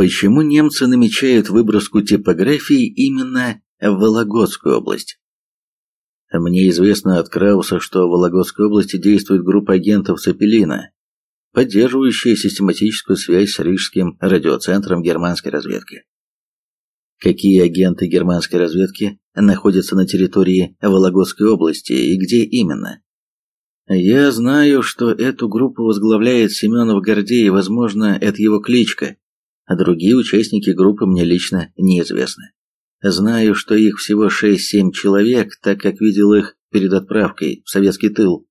Почему немцы намечают выброску типографии именно в Вологодскую область? Мне известно от Крауса, что в Вологодской области действует группа агентов Цепелина, поддерживающая систематическую связь с Рижским радиоцентром германской разведки. Какие агенты германской разведки находятся на территории Вологодской области и где именно? Я знаю, что эту группу возглавляет Семенов Гордей, возможно, это его кличка, а другие участники группы мне лично неизвестны. Знаю, что их всего 6-7 человек, так как видел их перед отправкой в советский тыл.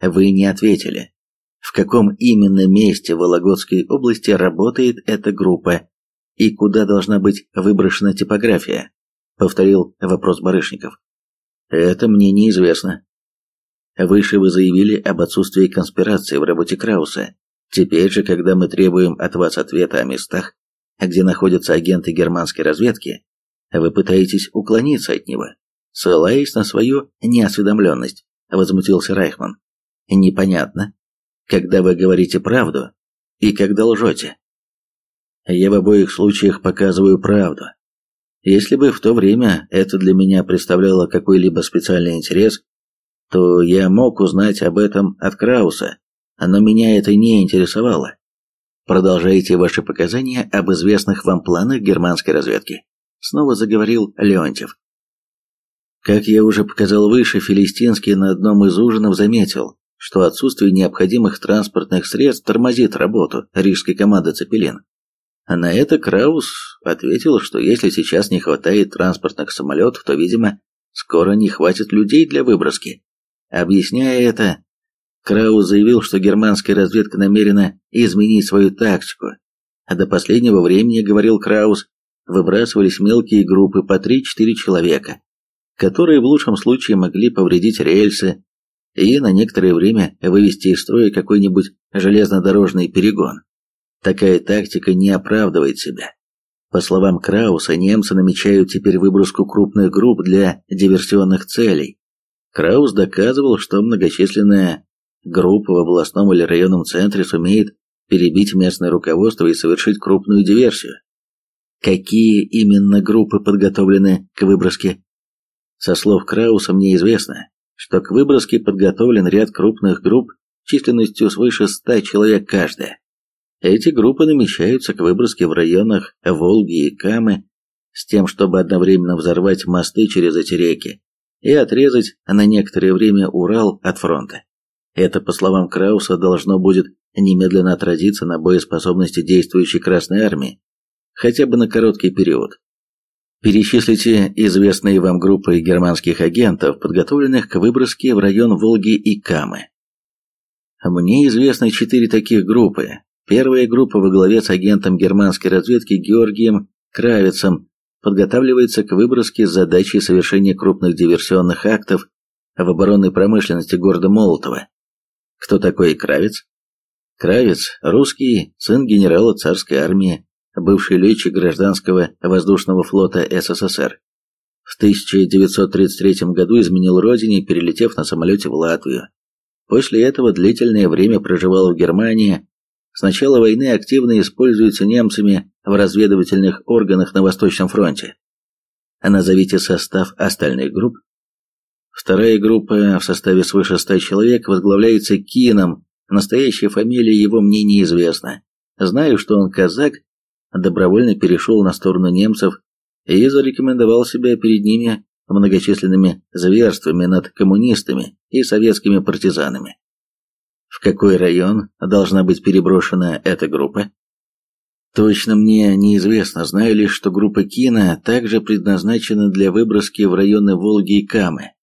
Вы не ответили. В каком именно месте Вологодской области работает эта группа и куда должна быть выброшена типография? Повторил вопрос Барышников. Это мне неизвестно. Выше вы заявили об отсутствии конспирации в работе Крауса. Теперь же, когда мы требуем от вас ответа о местах, где находятся агенты германской разведки, вы пытаетесь уклониться от него, ссылаясь на свою неосведомленность, возмутился Райхман. Непонятно, когда вы говорите правду и когда лжете. Я в обоих случаях показываю правду. Если бы в то время это для меня представляло какой-либо специальный интерес, то я мог узнать об этом от Крауса, но меня это не интересовало. Продолжайте ваши показания об известных вам планах германской разведки снова заговорил Леонтьев. Как я уже показал выше, Филистинский на одном из ужинов заметил, что отсутствие необходимых транспортных средств тормозит работу рижской команды «Цепелин». А на это Краус ответил, что если сейчас не хватает транспортных самолетов, то, видимо, скоро не хватит людей для выброски. Объясняя это, Краус заявил, что германская разведка намерена изменить свою тактику. А до последнего времени, говорил Краус, выбрасывались мелкие группы по 3-4 человека, которые в лучшем случае могли повредить рельсы и на некоторое время вывести из строя какой-нибудь железнодорожный перегон. Такая тактика не оправдывает себя. По словам Крауса, немцы намечают теперь выброску крупных групп для диверсионных целей. Краус доказывал, что многочисленная группа в областном или районном центре сумеет перебить местное руководство и совершить крупную диверсию. Какие именно группы подготовлены к выброске? Со слов Крауса мне известно, что к выброске подготовлен ряд крупных групп численностью свыше 100 человек каждая. Эти группы намечаются к выброске в районах Волги и Камы с тем, чтобы одновременно взорвать мосты через эти реки и отрезать на некоторое время Урал от фронта. Это, по словам Крауса, должно будет немедленно отразиться на боеспособности действующей Красной Армии хотя бы на короткий период. Перечислите известные вам группы германских агентов, подготовленных к выброске в район Волги и Камы. Мне известны четыре таких группы. Первая группа во главе с агентом германской разведки Георгием Кравицем подготавливается к выброске с задачей совершения крупных диверсионных актов в оборонной промышленности города Молотова. Кто такой Кравец? Кравец – русский, сын генерала царской армии, бывший летчик гражданского воздушного флота СССР. В 1933 году изменил родине, перелетев на самолете в Латвию. После этого длительное время проживал в Германии. С начала войны активно используется немцами в разведывательных органах на Восточном фронте. Назовите состав остальных групп. Вторая группа в составе свыше ста человек возглавляется Кином, настоящая фамилия его мне неизвестна. Знаю, что он казак добровольно перешел на сторону немцев и зарекомендовал себя перед ними многочисленными зверствами над коммунистами и советскими партизанами. В какой район должна быть переброшена эта группа? Точно мне неизвестно, знаю лишь, что группа Кина также предназначена для выброски в районы Волги и Камы.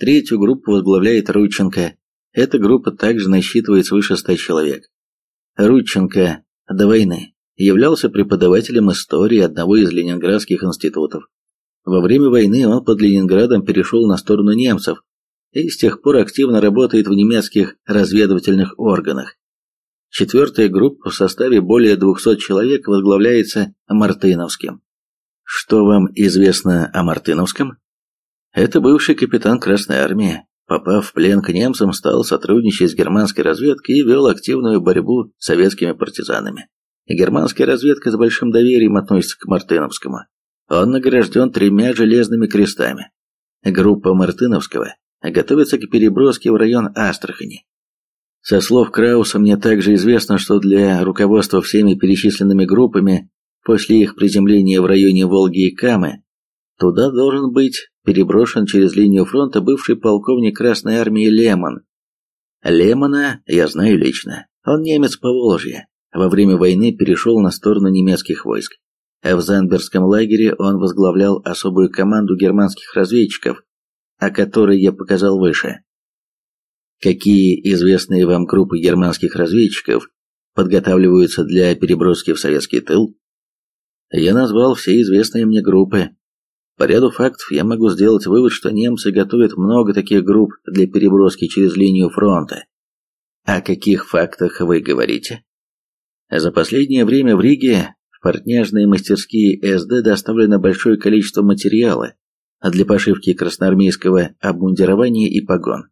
Третью группу возглавляет Рудченко. Эта группа также насчитывает свыше ста человек. Рудченко до войны являлся преподавателем истории одного из ленинградских институтов. Во время войны он под Ленинградом перешел на сторону немцев и с тех пор активно работает в немецких разведывательных органах. Четвертая группа в составе более 200 человек возглавляется Мартыновским. Что вам известно о Мартыновском? Это бывший капитан Красной Армии. Попав в плен к немцам, стал сотрудничать с германской разведкой и вел активную борьбу с советскими партизанами Германская разведка с большим доверием относится к Мартыновскому. Он награжден тремя железными крестами. Группа Мартыновского готовится к переброске в район Астрахани. Со слов Крауса мне также известно, что для руководства всеми перечисленными группами после их приземления в районе Волги и Камы туда должен быть переброшен через линию фронта бывший полковник Красной Армии Лемон. Лемона я знаю лично. Он немец по Волжье. Во время войны перешел на сторону немецких войск. В Занбергском лагере он возглавлял особую команду германских разведчиков, о которой я показал выше. Какие известные вам группы германских разведчиков подготавливаются для переброски в советский тыл? Я назвал все известные мне группы. По ряду фактов я могу сделать вывод, что немцы готовят много таких групп для переброски через линию фронта. О каких фактах вы говорите? За последнее время в Риге в портняжные мастерские СД доставлено большое количество материала для пошивки красноармейского обмундирования и погон.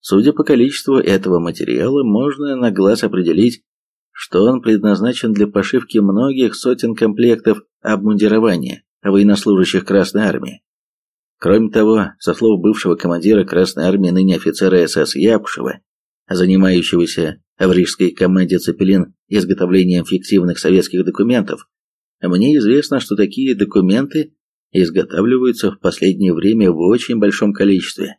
Судя по количеству этого материала, можно на глаз определить, что он предназначен для пошивки многих сотен комплектов обмундирования военнослужащих Красной Армии. Кроме того, со слов бывшего командира Красной Армии, ныне офицера СС Якушева, занимающегося в рижской команде Цепелин изготовлением фиктивных советских документов, мне известно, что такие документы изготавливаются в последнее время в очень большом количестве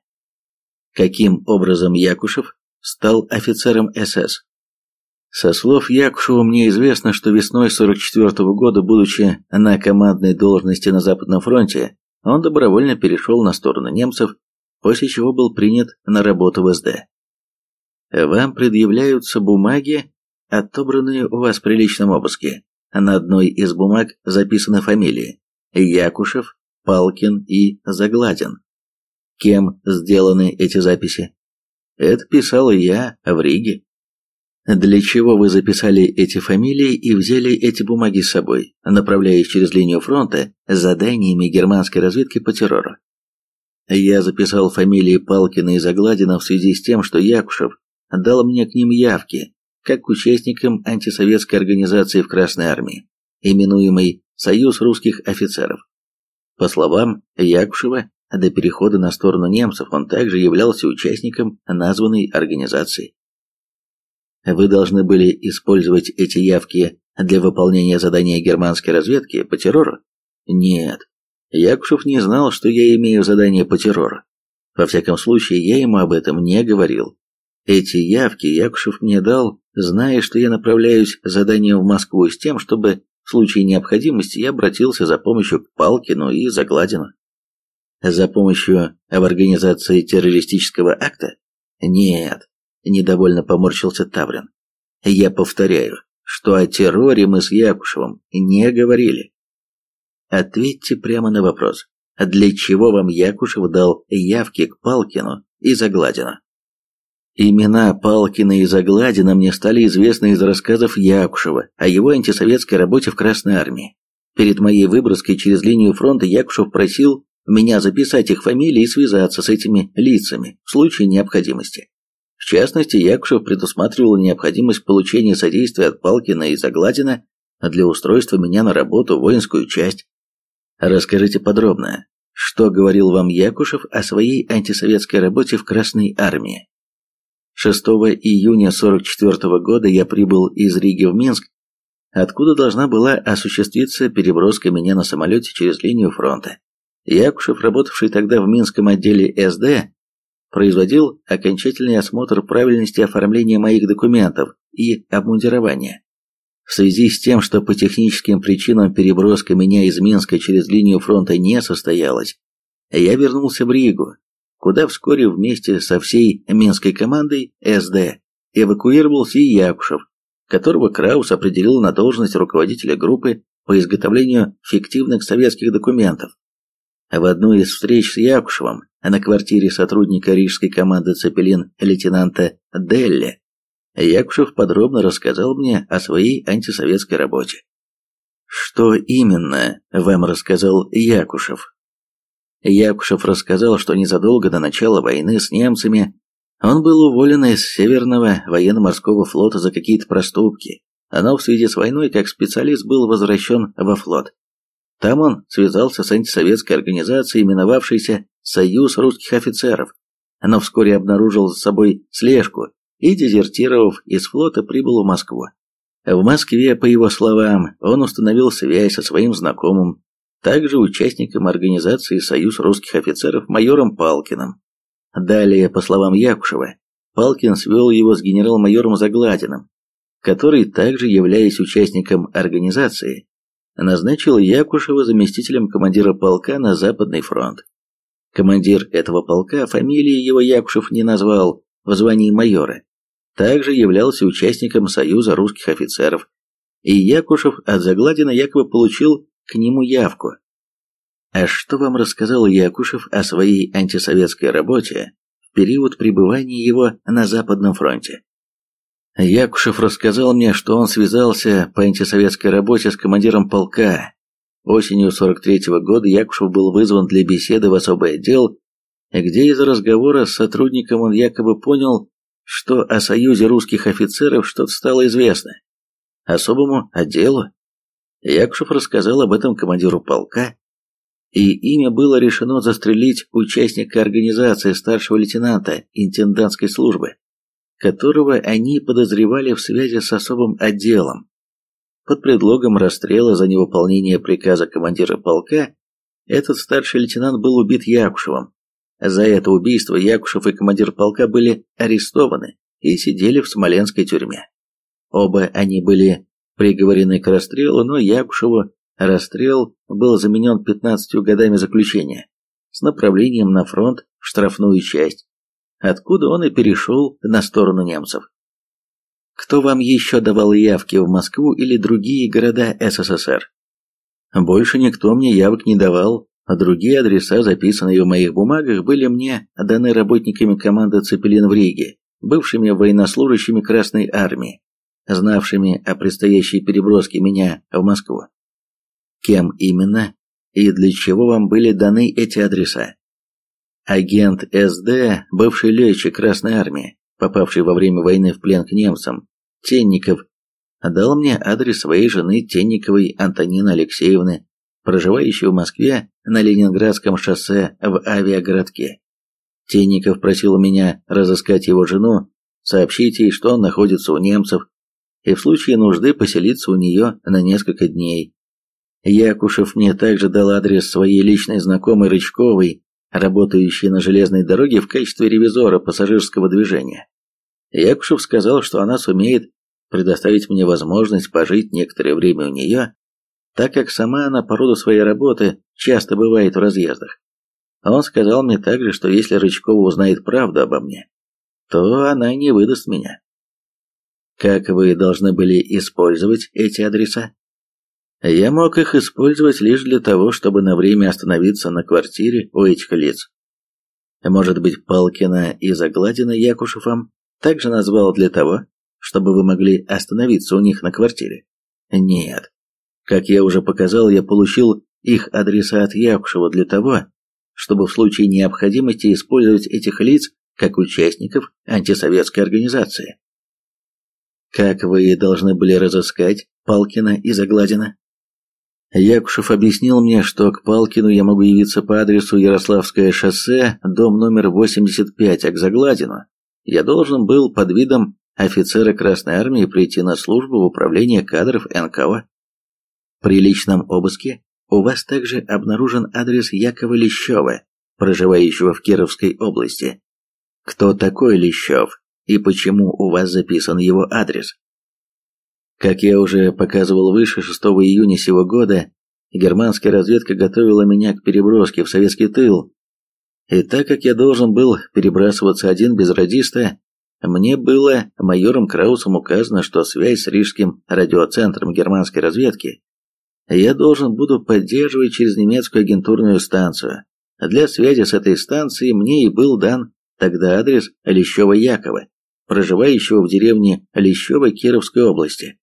каким образом Якушев стал офицером СС. Со слов Якушева мне известно, что весной 44 -го года, будучи на командной должности на Западном фронте, он добровольно перешел на сторону немцев, после чего был принят на работу в СД. Вам предъявляются бумаги, отобранные у вас при личном обыске. На одной из бумаг записаны фамилии Якушев, Палкин и Загладин. Кем сделаны эти записи? Это писал я в Риге. Для чего вы записали эти фамилии и взяли эти бумаги с собой, направляясь через линию фронта с заданиями германской разведки по террору? Я записал фамилии Палкина и Загладина в связи с тем, что Якушев дал мне к ним явки, как к участникам антисоветской организации в Красной Армии, именуемой «Союз русских офицеров». По словам Якушева, до перехода на сторону немцев он также являлся участником названной организации. Вы должны были использовать эти явки для выполнения задания германской разведки по террору? Нет. Якушев не знал, что я имею задание по террору. Во всяком случае, я ему об этом не говорил. Эти явки Якушев мне дал, зная, что я направляюсь заданием в Москву с тем, чтобы в случае необходимости я обратился за помощью к Палкину и Загладину. За помощью в организации террористического акта? Нет, недовольно поморщился Таврин. Я повторяю, что о терроре мы с Якушевым не говорили. Ответьте прямо на вопрос. Для чего вам Якушев дал явки к Палкину и Загладину? Имена Палкина и Загладина мне стали известны из рассказов Якушева о его антисоветской работе в Красной Армии. Перед моей выброской через линию фронта Якушев просил меня записать их фамилии и связаться с этими лицами в случае необходимости. В частности, Якушев предусматривал необходимость получения содействия от Палкина и Загладина для устройства меня на работу в воинскую часть. Расскажите подробно, что говорил вам Якушев о своей антисоветской работе в Красной Армии. 6 июня 44 года я прибыл из Риги в Минск, откуда должна была осуществиться переброска меня на самолете через линию фронта. Якушев, работавший тогда в Минском отделе СД, производил окончательный осмотр правильности оформления моих документов и обмундирования. В связи с тем, что по техническим причинам переброска меня из Минска через линию фронта не состоялась, я вернулся в Ригу, куда вскоре вместе со всей минской командой СД эвакуировался и Якушев, которого Краус определил на должность руководителя группы по изготовлению фиктивных советских документов. В одну из встреч с Якушевым на квартире сотрудника рижской команды «Цепелин» лейтенанта Делли Якушев подробно рассказал мне о своей антисоветской работе. Что именно вам рассказал Якушев? Якушев рассказал, что незадолго до начала войны с немцами он был уволен из Северного военно-морского флота за какие-то проступки, но в связи с войной как специалист был возвращен во флот. Там он связался с антисоветской организацией, именовавшейся «Союз русских офицеров», но вскоре обнаружил за собой слежку и, дезертировав из флота, прибыл в Москву. В Москве, по его словам, он установил связь со своим знакомым, также участником организации «Союз русских офицеров» майором Палкиным. Далее, по словам Якушева, Палкин свел его с генерал-майором Загладиным, который, также являясь участником организации, назначил Якушева заместителем командира полка на Западный фронт. Командир этого полка фамилии его Якушев не назвал в звании майора, также являлся участником Союза русских офицеров, и Якушев от Загладина якобы получил к нему явку. А что вам рассказал Якушев о своей антисоветской работе в период пребывания его на Западном фронте? Якушев рассказал мне, что он связался по антисоветской работе с командиром полка. Осенью 43-го года Якушев был вызван для беседы в особый отдел, где из разговора с сотрудником он якобы понял, что о союзе русских офицеров что-то стало известно. Особому отделу. Якушев рассказал об этом командиру полка, и имя было решено застрелить участника организации старшего лейтенанта интендантской службы, которого они подозревали в связи с особым отделом. Под предлогом расстрела за невыполнение приказа командира полка этот старший лейтенант был убит Якушевым. За это убийство Якушев и командир полка были арестованы и сидели в смоленской тюрьме. Оба они были приговорены к расстрелу, но Якушеву расстрел был заменен 15 годами заключения с направлением на фронт в штрафную часть, откуда он и перешел на сторону немцев. Кто вам еще давал явки в Москву или другие города СССР? Больше никто мне явок не давал, а другие адреса, записанные в моих бумагах, были мне даны работниками команды «Цепелин» в Риге, бывшими военнослужащими Красной Армии, знавшими о предстоящей переброске меня в Москву. Кем именно и для чего вам были даны эти адреса? Агент СД, бывший летчик Красной Армии, попавший во время войны в плен к немцам, Тенников, дал мне адрес своей жены Тенниковой Антонины Алексеевны, проживающей в Москве на Ленинградском шоссе в авиагородке. Тенников просил меня разыскать его жену, сообщить ей, что он находится у немцев, и в случае нужды поселиться у нее на несколько дней. Якушев мне также дал адрес своей личной знакомой Рычковой, работающей на железной дороге в качестве ревизора пассажирского движения. Якушев сказал, что она сумеет предоставить мне возможность пожить некоторое время у нее, так как сама она по роду своей работы часто бывает в разъездах. Он сказал мне также, что если Рычкова узнает правду обо мне, то она не выдаст меня. Как вы должны были использовать эти адреса? Я мог их использовать лишь для того, чтобы на время остановиться на квартире у этих лиц. Может быть, Палкина и Загладина Якушевым также назвал для того, чтобы вы могли остановиться у них на квартире? Нет. Как я уже показал, я получил их адреса от Якушева для того, чтобы в случае необходимости использовать этих лиц как участников антисоветской организации. Как вы должны были разыскать Палкина и Загладина? Якушев объяснил мне, что к Палкину я могу явиться по адресу Ярославское шоссе, дом номер 85, а к Загладину я должен был под видом офицера Красной Армии прийти на службу в управление кадров НКО. При личном обыске у вас также обнаружен адрес Якова Лещева, проживающего в Кировской области. Кто такой Лещев и почему у вас записан его адрес? Как я уже показывал выше, 6 июня сего года германская разведка готовила меня к переброске в советский тыл. И так как я должен был перебрасываться один без радиста, мне было майором Краусом указано, что связь с рижским радиоцентром германской разведки я должен буду поддерживать через немецкую агентурную станцию. Для связи с этой станцией мне и был дан тогда адрес Лещева-Якова, проживающего в деревне Лещева Кировской области.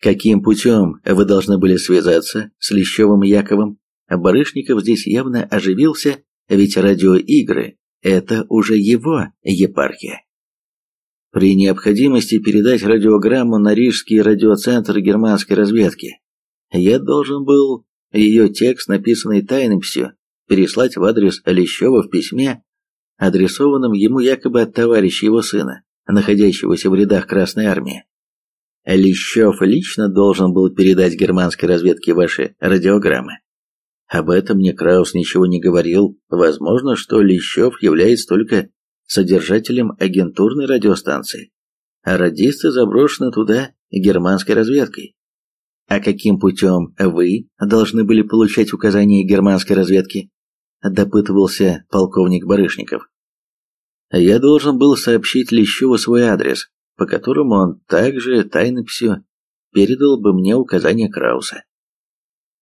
Каким путем вы должны были связаться с Лещевым Яковом? Барышников здесь явно оживился, ведь радиоигры – это уже его епархия. при необходимости передать радиограмму на Рижский радиоцентр германской разведки. Я должен был ее текст, написанный тайнописью, переслать в адрес Олещева в письме, адресованном ему якобы от товарища его сына, находящегося в рядах Красной Армии. Лещев лично должен был передать германской разведке ваши радиограммы. Об этом мне Краус ничего не говорил. Возможно, что Лещев является только содержателем агентурной радиостанции, а радисты заброшены туда германской разведкой. А каким путем вы должны были получать указания германской разведки? Допытывался полковник Барышников. Я должен был сообщить Лещеву свой адрес, по которому он также тайнописью передал бы мне указания Крауса.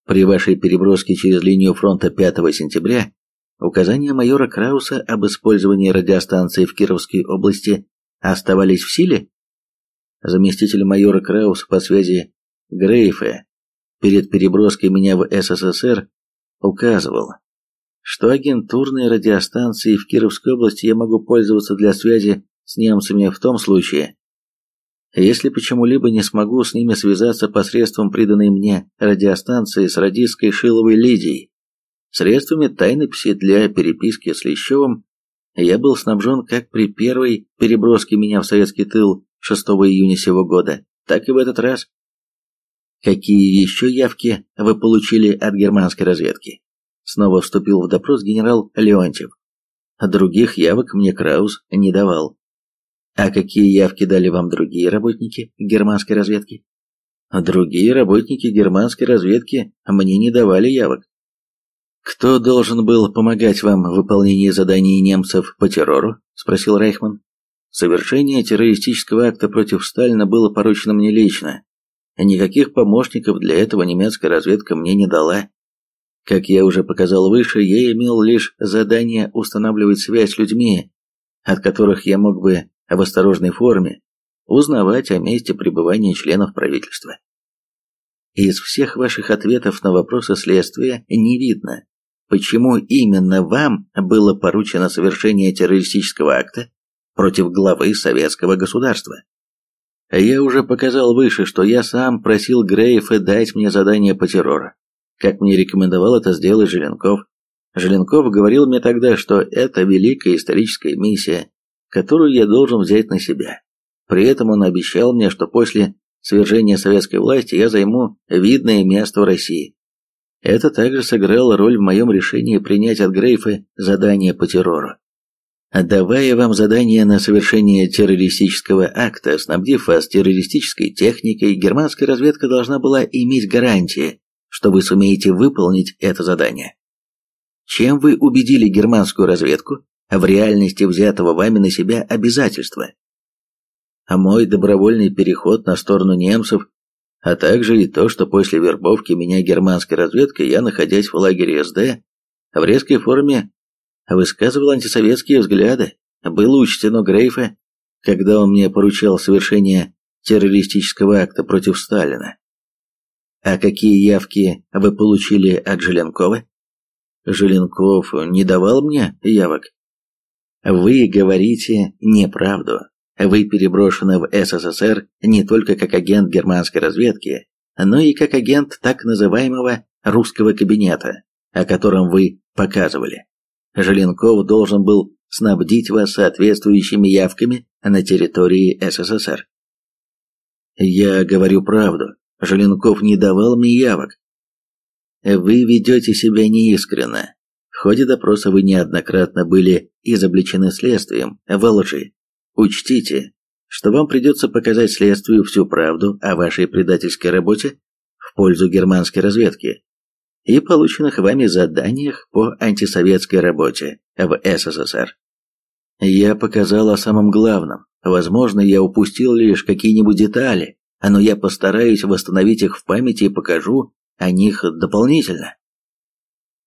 При вашей переброске через линию фронта 5 сентября указания майора Крауса об использовании радиостанции в Кировской области оставались в силе? Заместитель майора Крауса по связи Грейфе перед переброской меня в СССР указывал, что агентурной радиостанцией в Кировской области я могу пользоваться для связи с немцами в том случае, если почему-либо не смогу с ними связаться посредством приданной мне радиостанции с радистской Шиловой Лидией, средствами тайнописи для переписки с Лещевым я был снабжен как при первой переброске меня в советский тыл 6 июня сего года, так и в этот раз. Какие еще явки вы получили от германской разведки? Снова вступил в допрос генерал Леонтьев. Других явок мне Краус не давал. А какие явки дали вам другие работники германской разведки? Другие работники германской разведки мне не давали явок. Кто должен был помогать вам в выполнении заданий немцев по террору? спросил Рейхман. Совершение террористического акта против Сталина было поручено мне лично. Никаких помощников для этого немецкая разведка мне не дала. Как я уже показал выше, я имел лишь задание устанавливать связь с людьми, от которых я мог бы в осторожной форме узнавать о месте пребывания членов правительства. Из всех ваших ответов на вопросы следствия не видно, почему именно вам было поручено совершение террористического акта против главы советского государства. Я уже показал выше, что я сам просил Грейфа дать мне задание по террору, как мне рекомендовал это сделать Желенков. Желенков говорил мне тогда, что это великая историческая миссия, которую я должен взять на себя. При этом он обещал мне, что после свержения советской власти я займу видное место в России. Это также сыграло роль в моем решении принять от Грейфа задание по террору. Давая вам задание на совершение террористического акта, снабдив вас террористической техникой, германская разведка должна была иметь гарантии, что вы сумеете выполнить это задание. Чем вы убедили германскую разведку, в реальности взятого вами на себя обязательства. А мой добровольный переход на сторону немцев, а также и то, что после вербовки меня германской разведкой я, находясь в лагере СД, в резкой форме высказывал антисоветские взгляды, было учтено Грейфа, когда он мне поручал совершение террористического акта против Сталина. А какие явки вы получили от Желенкова? Желенков не давал мне явок. Вы говорите неправду. Вы переброшены в СССР не только как агент германской разведки, но и как агент так называемого русского кабинета, о котором вы показывали. Желенков должен был снабдить вас соответствующими явками на территории СССР. Я говорю правду. Желенков не давал мне явок. Вы ведете себя неискренно. В ходе допроса вы неоднократно были изобличены следствием во лжи. Учтите, что вам придется показать следствию всю правду о вашей предательской работе в пользу германской разведки и полученных вами заданиях по антисоветской работе в СССР. Я показал о самом главном. Возможно, я упустил лишь какие-нибудь детали, но я постараюсь восстановить их в памяти и покажу о них дополнительно.